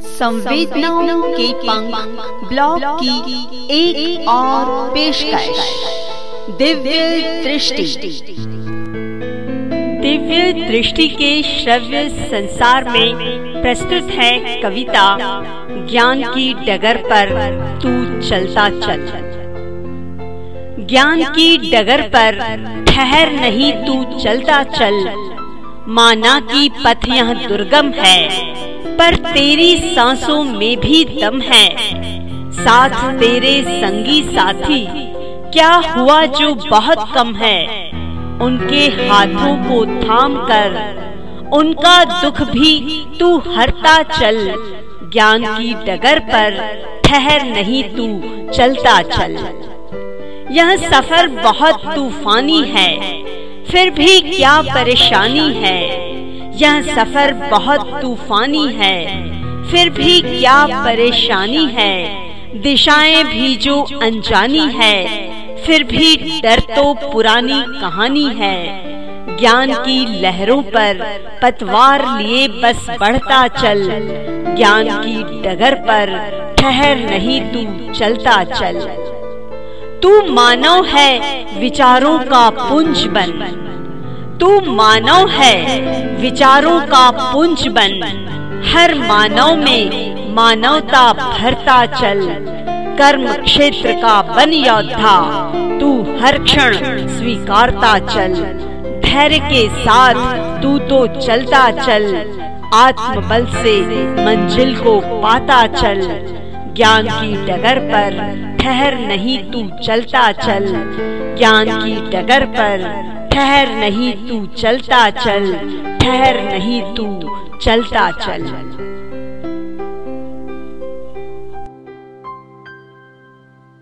संवेदनाओं के पंख ब्लॉग की एक, एक और पेशकश। दिव्य दृष्टि। दिव्य दृष्टि के श्रव्य संसार में प्रस्तुत है कविता ज्ञान की डगर पर तू चलता चल। ज्ञान की डगर पर ठहर नहीं तू चलता चल। माना की पथ यह दुर्गम है। पर तेरी सांसों में भी दम है। साथ तेरे संगी साथी, क्या हुआ जो बहुत कम है? उनके हाथों को थाम कर, उनका दुख भी तू हरता चल। ज्ञान की डगर पर ठहर नहीं तू, चलता चल। यह सफ़र बहुत तूफानी है, फिर भी क्या परेशानी है? यह सफ़र बहुत तूफानी है। फिर भी क्या परेशानी है? दिशाएँ भी जो अनजानी है। फिर भी डर तो पुरानी कहानी है। ज्ञान की लहरों पर पतवार लिए बस बढ़ता चल। ज्ञान की डगर पर ठहर नहीं तू, चलता चल। तू मानव है, विचारों का पुंज बन। तू मानव है। विचारों का पुंज बन। हर मानव में मानवता भरता चल। कर्म क्षेत्र का बन योद्धा तू हर क्षण स्वीकारता चल। धैर्य के साथ तू तो चलता चल। आत्मबल से मंजिल को पाता चल। ज्ञान की डगर पर ठहर नहीं तू चलता चल। ज्ञान की डगर पर ठहर नहीं तू चलता चल ठहर नहीं तू चलता चल।